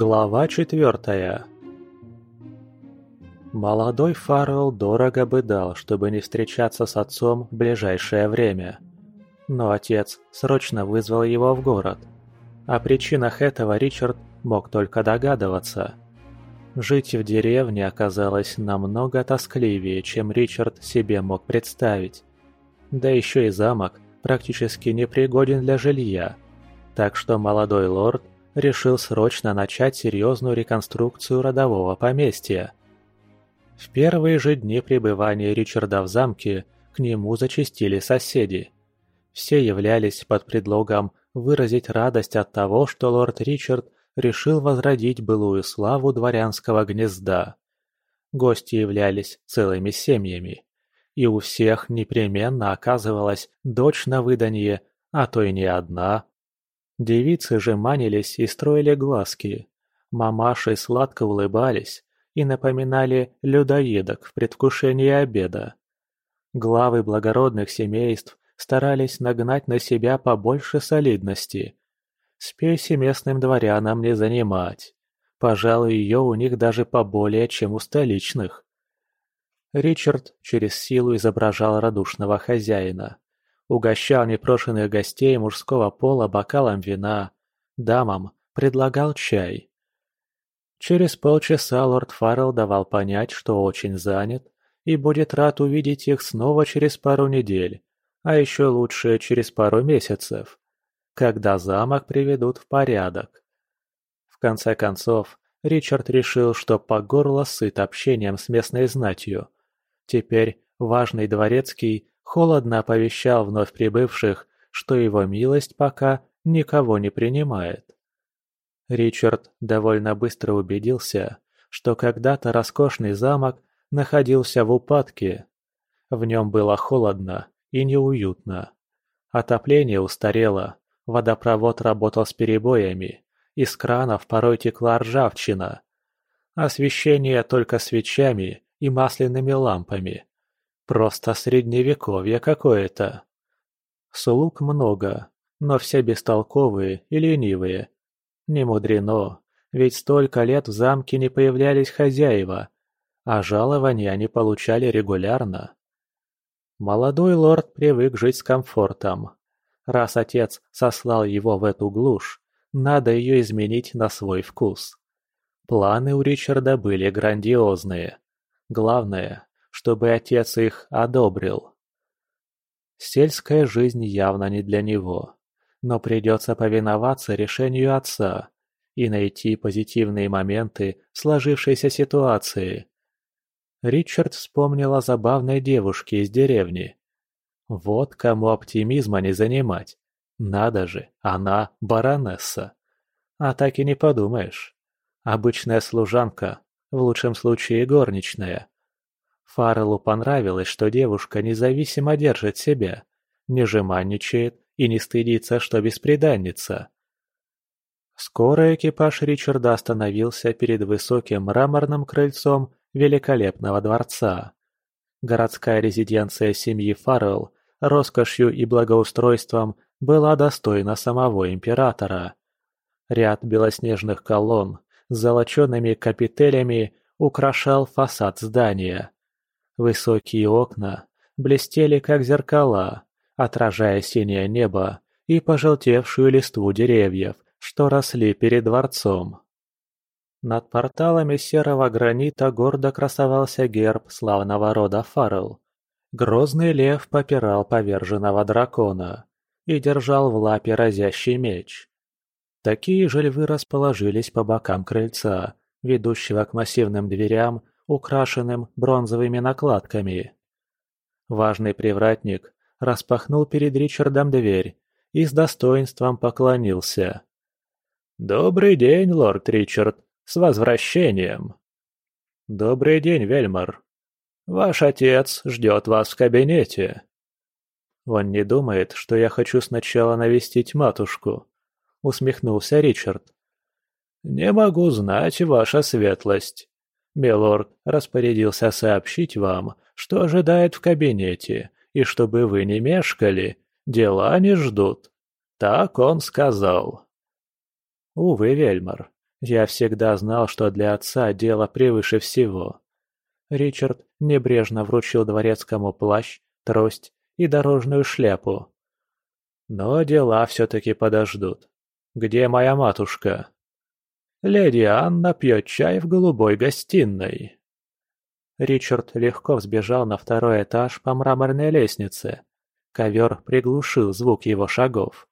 Глава четвертая Молодой Фаррелл дорого бы дал, чтобы не встречаться с отцом в ближайшее время. Но отец срочно вызвал его в город. О причинах этого Ричард мог только догадываться. Жить в деревне оказалось намного тоскливее, чем Ричард себе мог представить. Да еще и замок практически непригоден для жилья. Так что молодой лорд решил срочно начать серьезную реконструкцию родового поместья. В первые же дни пребывания Ричарда в замке к нему зачастили соседи. Все являлись под предлогом выразить радость от того, что лорд Ричард решил возродить былую славу дворянского гнезда. Гости являлись целыми семьями, и у всех непременно оказывалась дочь на выданье, а то и не одна. Девицы же манились и строили глазки. Мамаши сладко улыбались и напоминали людоедок в предвкушении обеда. Главы благородных семейств старались нагнать на себя побольше солидности. Спеси местным дворянам не занимать. Пожалуй, ее у них даже поболее, чем у столичных. Ричард через силу изображал радушного хозяина. Угощал непрошенных гостей мужского пола бокалом вина, дамам предлагал чай. Через полчаса лорд Фаррелл давал понять, что очень занят и будет рад увидеть их снова через пару недель, а еще лучше через пару месяцев, когда замок приведут в порядок. В конце концов, Ричард решил, что по горло сыт общением с местной знатью. Теперь важный дворецкий холодно оповещал вновь прибывших, что его милость пока никого не принимает. Ричард довольно быстро убедился, что когда-то роскошный замок находился в упадке. В нем было холодно и неуютно. Отопление устарело, водопровод работал с перебоями, из кранов порой текла ржавчина. Освещение только свечами и масляными лампами. Просто средневековье какое-то. Слуг много, но все бестолковые и ленивые. Не мудрено, ведь столько лет в замке не появлялись хозяева, а жалования они получали регулярно. Молодой лорд привык жить с комфортом. Раз отец сослал его в эту глушь, надо ее изменить на свой вкус. Планы у Ричарда были грандиозные. Главное, чтобы отец их одобрил. Сельская жизнь явно не для него, но придется повиноваться решению отца и найти позитивные моменты сложившейся ситуации. Ричард вспомнил о забавной девушке из деревни. Вот кому оптимизма не занимать. Надо же, она баронесса. А так и не подумаешь. Обычная служанка, в лучшем случае горничная. Фарреллу понравилось, что девушка независимо держит себя, не жеманничает и не стыдится, что бесприданница. Скоро экипаж Ричарда остановился перед высоким мраморным крыльцом великолепного дворца. Городская резиденция семьи Фаррелл роскошью и благоустройством была достойна самого императора. Ряд белоснежных колонн с золочеными капителями украшал фасад здания. Высокие окна блестели как зеркала, отражая синее небо и пожелтевшую листву деревьев, что росли перед дворцом. Над порталами серого гранита гордо красовался герб славного рода Фаррелл. Грозный лев попирал поверженного дракона и держал в лапе разящий меч. Такие же львы расположились по бокам крыльца, ведущего к массивным дверям украшенным бронзовыми накладками. Важный привратник распахнул перед Ричардом дверь и с достоинством поклонился. «Добрый день, лорд Ричард, с возвращением!» «Добрый день, Вельмар. Ваш отец ждет вас в кабинете». «Он не думает, что я хочу сначала навестить матушку», — усмехнулся Ричард. «Не могу знать, ваша светлость. Милорд распорядился сообщить вам, что ожидает в кабинете, и чтобы вы не мешкали, дела не ждут. Так он сказал. Увы, Вельмар, Я всегда знал, что для отца дело превыше всего. Ричард небрежно вручил дворецкому плащ, трость и дорожную шляпу. Но дела все-таки подождут. Где моя матушка? Леди Анна пьет чай в голубой гостиной. Ричард легко взбежал на второй этаж по мраморной лестнице. Ковер приглушил звук его шагов.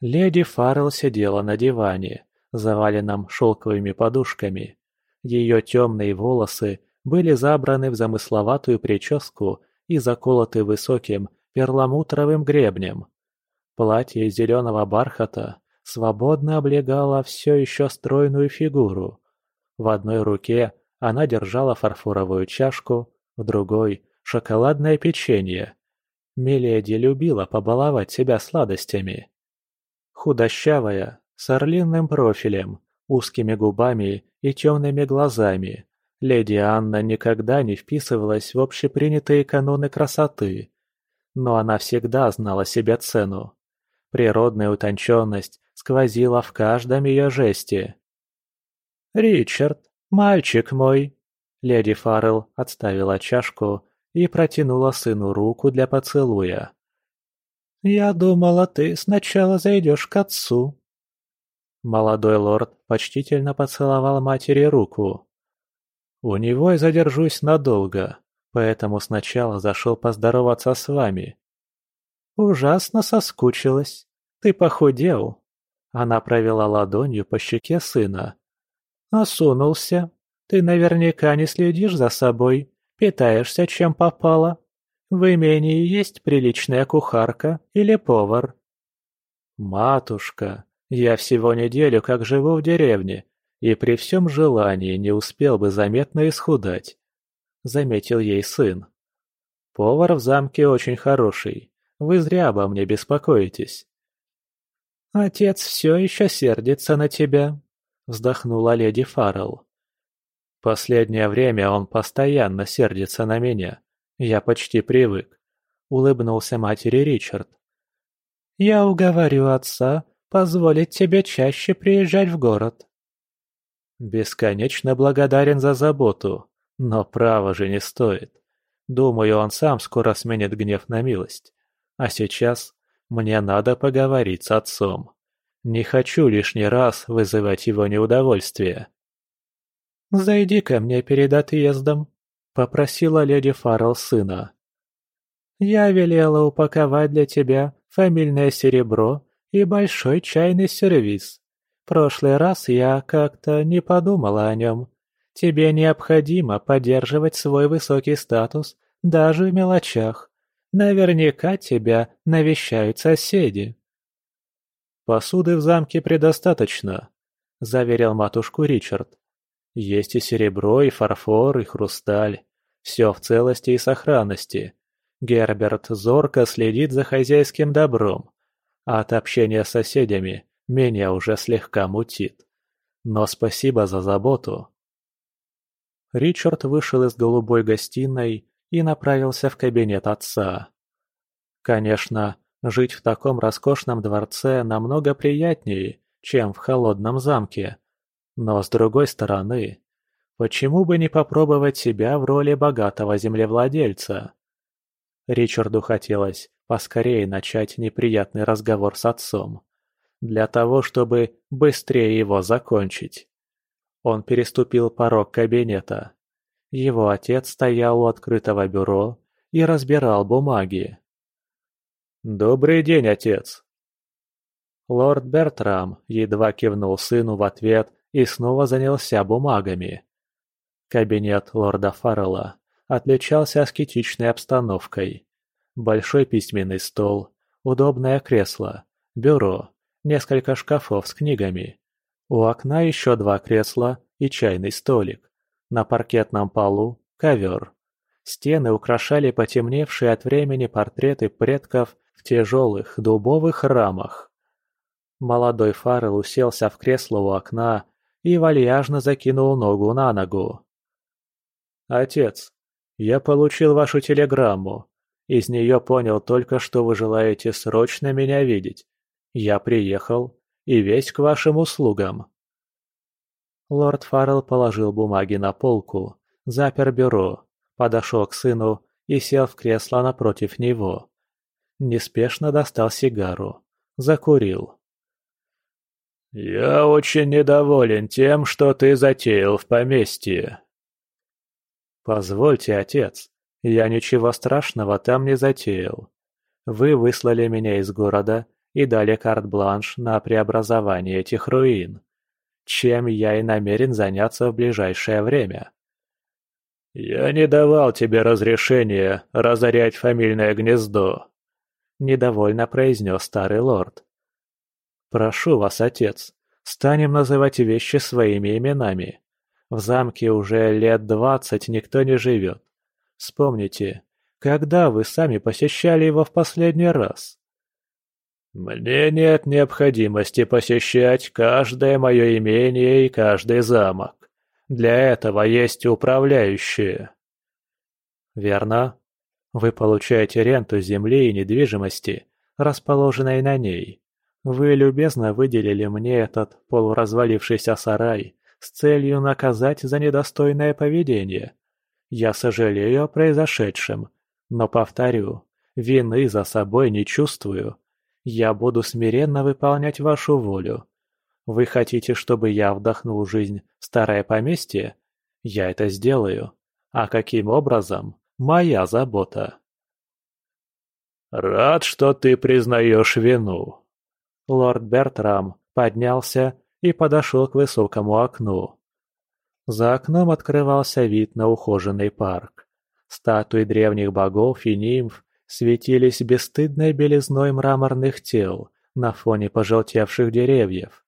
Леди Фаррелл сидела на диване, заваленном шелковыми подушками. Ее темные волосы были забраны в замысловатую прическу и заколоты высоким перламутровым гребнем. Платье зеленого бархата свободно облегало все еще стройную фигуру. В одной руке она держала фарфоровую чашку, в другой – шоколадное печенье. Миледи любила побаловать себя сладостями. Худощавая, с орлиным профилем, узкими губами и темными глазами, леди Анна никогда не вписывалась в общепринятые каноны красоты. Но она всегда знала себе цену. Природная утонченность сквозила в каждом ее жесте. «Ричард, мальчик мой!» Леди Фаррелл отставила чашку и протянула сыну руку для поцелуя. «Я думала, ты сначала зайдешь к отцу». Молодой лорд почтительно поцеловал матери руку. «У него я задержусь надолго, поэтому сначала зашел поздороваться с вами». «Ужасно соскучилась. Ты похудел». Она провела ладонью по щеке сына. «Осунулся. Ты наверняка не следишь за собой, питаешься чем попало. В имении есть приличная кухарка или повар?» «Матушка, я всего неделю как живу в деревне, и при всем желании не успел бы заметно исхудать», — заметил ей сын. «Повар в замке очень хороший. Вы зря обо мне беспокоитесь». «Отец все еще сердится на тебя», — вздохнула леди Фаррелл. «Последнее время он постоянно сердится на меня. Я почти привык», — улыбнулся матери Ричард. «Я уговорю отца позволить тебе чаще приезжать в город», Бесконечно благодарен за заботу, но право же не стоит. Думаю, он сам скоро сменит гнев на милость. А сейчас мне надо поговорить с отцом. Не хочу лишний раз вызывать его неудовольствие. «Зайди ко мне перед отъездом», — попросила леди Фаррелл сына. «Я велела упаковать для тебя фамильное серебро и большой чайный сервиз. Прошлый раз я как-то не подумала о нем. Тебе необходимо поддерживать свой высокий статус даже в мелочах. Наверняка тебя навещают соседи. «Посуды в замке предостаточно», — заверил матушку Ричард. «Есть и серебро, и фарфор, и хрусталь. Все в целости и сохранности. Герберт зорко следит за хозяйским добром. А от общения с соседями меня уже слегка мутит. Но спасибо за заботу. Ричард вышел из голубой гостиной и направился в кабинет отца. Конечно, жить в таком роскошном дворце намного приятнее, чем в холодном замке. Но с другой стороны, почему бы не попробовать себя в роли богатого землевладельца? Ричарду хотелось поскорее начать неприятный разговор с отцом для того, чтобы быстрее его закончить. Он переступил порог кабинета. Его отец стоял у открытого бюро и разбирал бумаги. «Добрый день, отец!» Лорд Бертрам едва кивнул сыну в ответ и снова занялся бумагами. Кабинет лорда Фаррелла отличался аскетичной обстановкой. Большой письменный стол, удобное кресло, бюро, несколько шкафов с книгами. У окна еще два кресла и чайный столик. На паркетном полу – ковер. Стены украшали потемневшие от времени портреты предков в тяжелых дубовых рамах. Молодой Фаррелл уселся в кресло у окна и вальяжно закинул ногу на ногу. «Отец, я получил вашу телеграмму. Из нее понял только, что вы желаете срочно меня видеть. Я приехал и весь к вашим услугам. Лорд Фаррелл положил бумаги на полку, запер бюро, подошел к сыну и сел в кресло напротив него. Неспешно достал сигару. Закурил. «Я очень недоволен тем, что ты затеял в поместье». «Позвольте, отец, я ничего страшного там не затеял. Вы выслали меня из города и дали карт-бланш на преобразование этих руин, чем я и намерен заняться в ближайшее время». «Я не давал тебе разрешения разорять фамильное гнездо», — недовольно произнес старый лорд. «Прошу вас, отец, станем называть вещи своими именами. В замке уже лет двадцать никто не живет. Вспомните, когда вы сами посещали его в последний раз?» «Мне нет необходимости посещать каждое мое имение и каждый замок. Для этого есть управляющие». «Верно. Вы получаете ренту земли и недвижимости, расположенной на ней. Вы любезно выделили мне этот полуразвалившийся сарай с целью наказать за недостойное поведение. Я сожалею о произошедшем, но повторю, вины за собой не чувствую. Я буду смиренно выполнять вашу волю. Вы хотите, чтобы я вдохнул жизнь в старое поместье? Я это сделаю. А каким образом? Моя забота. «Рад, что ты признаешь вину», Лорд Бертрам поднялся и подошел к высокому окну. За окном открывался вид на ухоженный парк. Статуи древних богов и нимф светились бесстыдной белизной мраморных тел на фоне пожелтевших деревьев.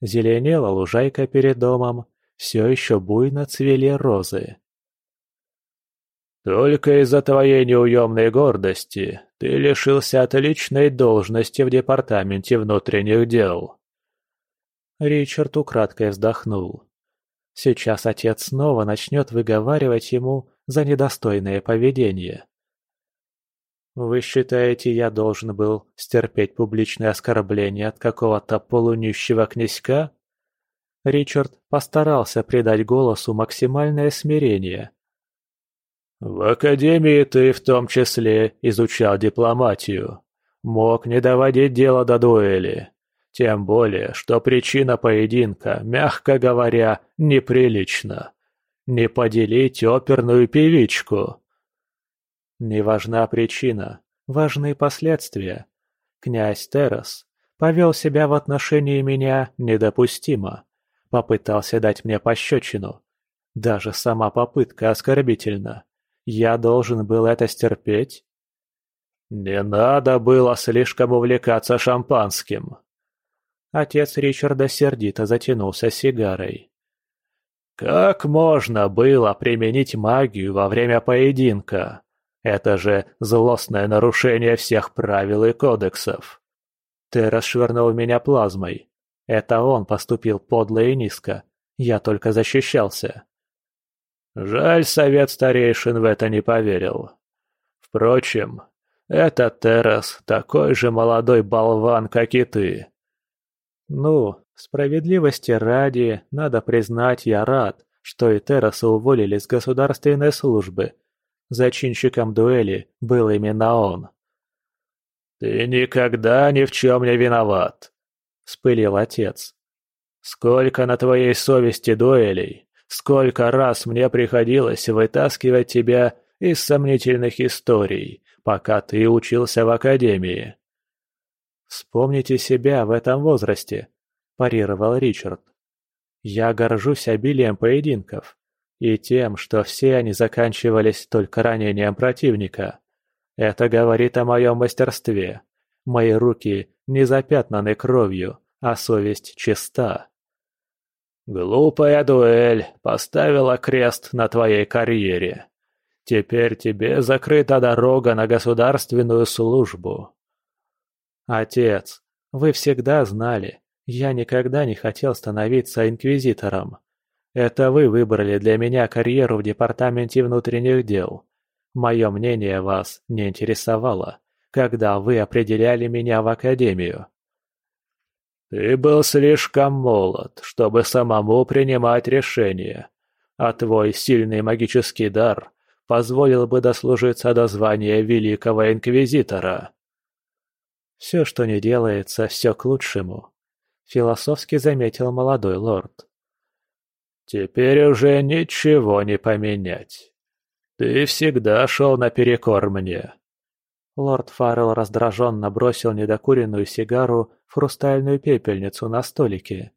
Зеленела лужайка перед домом, все еще буйно цвели розы. «Только из-за твоей неуемной гордости ты лишился отличной должности в департаменте внутренних дел». Ричард украдкой вздохнул. Сейчас отец снова начнет выговаривать ему за недостойное поведение. «Вы считаете, я должен был стерпеть публичное оскорбление от какого-то полунищего князька?» Ричард постарался придать голосу максимальное смирение – в академии ты в том числе изучал дипломатию. Мог не доводить дело до дуэли. Тем более, что причина поединка, мягко говоря, неприлична. Не поделить оперную певичку. Не важна причина, важны последствия. Князь Террас повел себя в отношении меня недопустимо. Попытался дать мне пощечину. Даже сама попытка оскорбительна. Я должен был это стерпеть? Не надо было слишком увлекаться шампанским. Отец Ричарда сердито затянулся сигарой. Как можно было применить магию во время поединка? Это же злостное нарушение всех правил и кодексов. Ты расшвырнул меня плазмой. Это он поступил подло и низко. Я только защищался. Жаль, совет старейшин в это не поверил. Впрочем, этот Террас такой же молодой болван, как и ты. Ну, справедливости ради, надо признать, я рад, что и Терраса уволили с государственной службы. Зачинщиком дуэли был именно он. «Ты никогда ни в чем не виноват», — вспылил отец. «Сколько на твоей совести дуэлей? Сколько раз мне приходилось вытаскивать тебя из сомнительных историй, пока ты учился в академии. «Вспомните себя в этом возрасте», – парировал Ричард. «Я горжусь обилием поединков и тем, что все они заканчивались только ранением противника. Это говорит о моем мастерстве. Мои руки не запятнаны кровью, а совесть чиста». Глупая дуэль поставила крест на твоей карьере. Теперь тебе закрыта дорога на государственную службу. Отец, вы всегда знали, я никогда не хотел становиться инквизитором. Это вы выбрали для меня карьеру в департаменте внутренних дел. Мое мнение вас не интересовало, когда вы определяли меня в академию. Ты был слишком молод, чтобы самому принимать решения, а твой сильный магический дар позволил бы дослужиться до звания Великого Инквизитора. Все, что не делается, все к лучшему, философски заметил молодой лорд. Теперь уже ничего не поменять. Ты всегда шел наперекор мне. Лорд Фаррелл раздраженно бросил недокуренную сигару в хрустальную пепельницу на столике.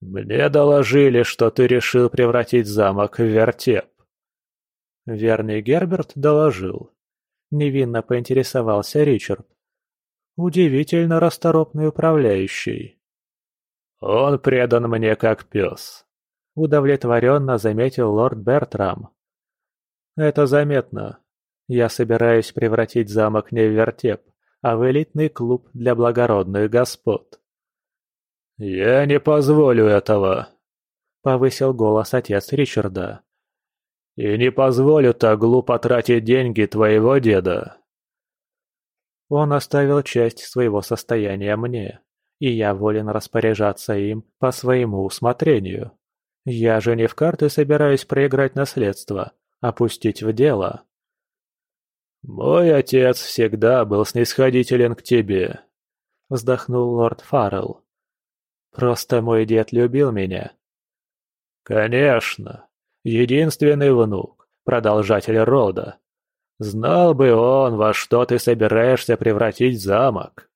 «Мне доложили, что ты решил превратить замок в вертеп». Верный Герберт доложил. Невинно поинтересовался Ричард. Удивительно расторопный управляющий. «Он предан мне как пес», — удовлетворенно заметил лорд Бертрам. «Это заметно. Я собираюсь превратить замок не в вертеп, а в элитный клуб для благородных господ». «Я не позволю этого», — повысил голос отец Ричарда. «И не позволю так глупо тратить деньги твоего деда». Он оставил часть своего состояния мне, и я волен распоряжаться им по своему усмотрению. Я же не в карты собираюсь проиграть наследство, а пустить в дело. «Мой отец всегда был снисходителен к тебе», — вздохнул лорд Фаррелл. «Просто мой дед любил меня». «Конечно. Единственный внук, продолжатель рода. Знал бы он, во что ты собираешься превратить замок».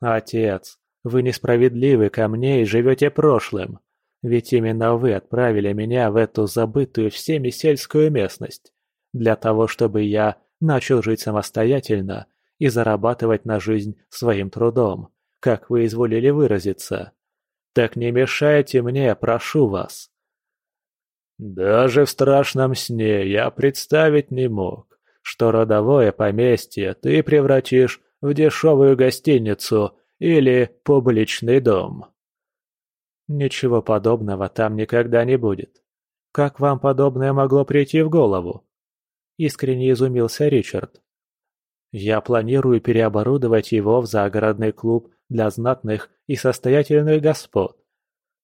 «Отец, вы несправедливы ко мне и живете прошлым. Ведь именно вы отправили меня в эту забытую всеми сельскую местность, для того, чтобы я начал жить самостоятельно и зарабатывать на жизнь своим трудом, как вы изволили выразиться. Так не мешайте мне, прошу вас. Даже в страшном сне я представить не мог, что родовое поместье ты превратишь в дешевую гостиницу или публичный дом. Ничего подобного там никогда не будет. Как вам подобное могло прийти в голову? Искренне изумился Ричард. Я планирую переоборудовать его в загородный клуб для знатных и состоятельных господ.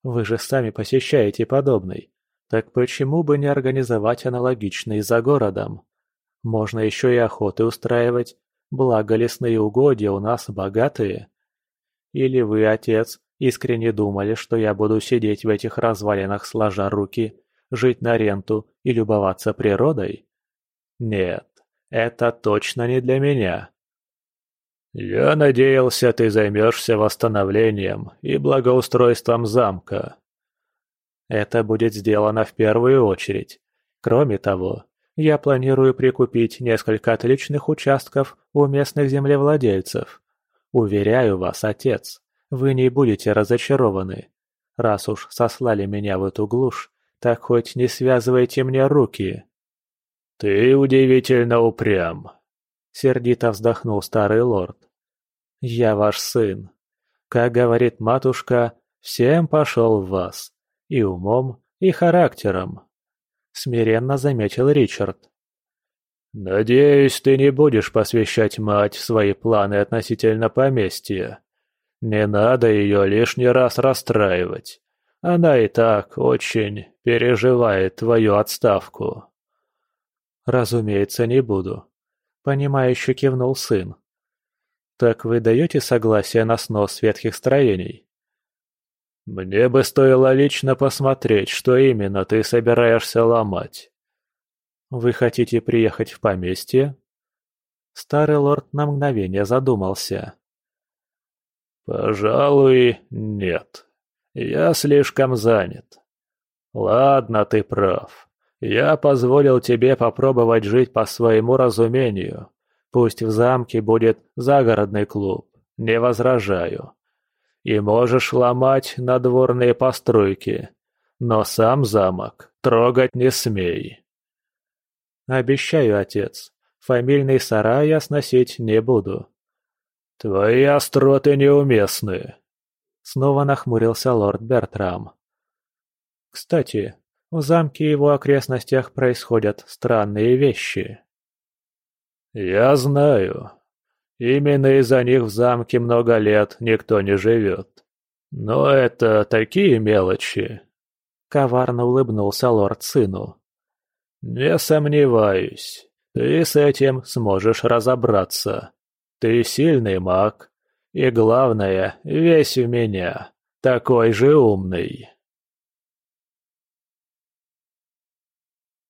Вы же сами посещаете подобный. Так почему бы не организовать аналогичный за городом? Можно еще и охоты устраивать, благо лесные угодья у нас богатые. Или вы, отец, Искренне думали, что я буду сидеть в этих развалинах сложа руки, жить на ренту и любоваться природой? Нет, это точно не для меня. Я надеялся, ты займешься восстановлением и благоустройством замка. Это будет сделано в первую очередь. Кроме того, я планирую прикупить несколько отличных участков у местных землевладельцев. Уверяю вас, отец, вы не будете разочарованы. Раз уж сослали меня в эту глушь, так хоть не связывайте мне руки». «Ты удивительно упрям», — сердито вздохнул старый лорд. «Я ваш сын. Как говорит матушка, всем пошел в вас. И умом, и характером», — смиренно заметил Ричард. «Надеюсь, ты не будешь посвящать мать в свои планы относительно поместья», не надо ее лишний раз расстраивать. Она и так очень переживает твою отставку. Разумеется, не буду. Понимающе кивнул сын. Так вы даете согласие на снос ветхих строений? Мне бы стоило лично посмотреть, что именно ты собираешься ломать. Вы хотите приехать в поместье? Старый лорд на мгновение задумался. «Пожалуй, нет. Я слишком занят. Ладно, ты прав. Я позволил тебе попробовать жить по своему разумению. Пусть в замке будет загородный клуб, не возражаю. И можешь ломать надворные постройки, но сам замок трогать не смей». «Обещаю, отец, фамильный сарай я сносить не буду. «Твои остроты неуместны», — снова нахмурился лорд Бертрам. «Кстати, в замке и его окрестностях происходят странные вещи». «Я знаю. Именно из-за них в замке много лет никто не живет. Но это такие мелочи. Коварно улыбнулся лорд сыну. Не сомневаюсь, ты с этим сможешь разобраться. Ты сильный маг. И главное, весь у меня такой же умный.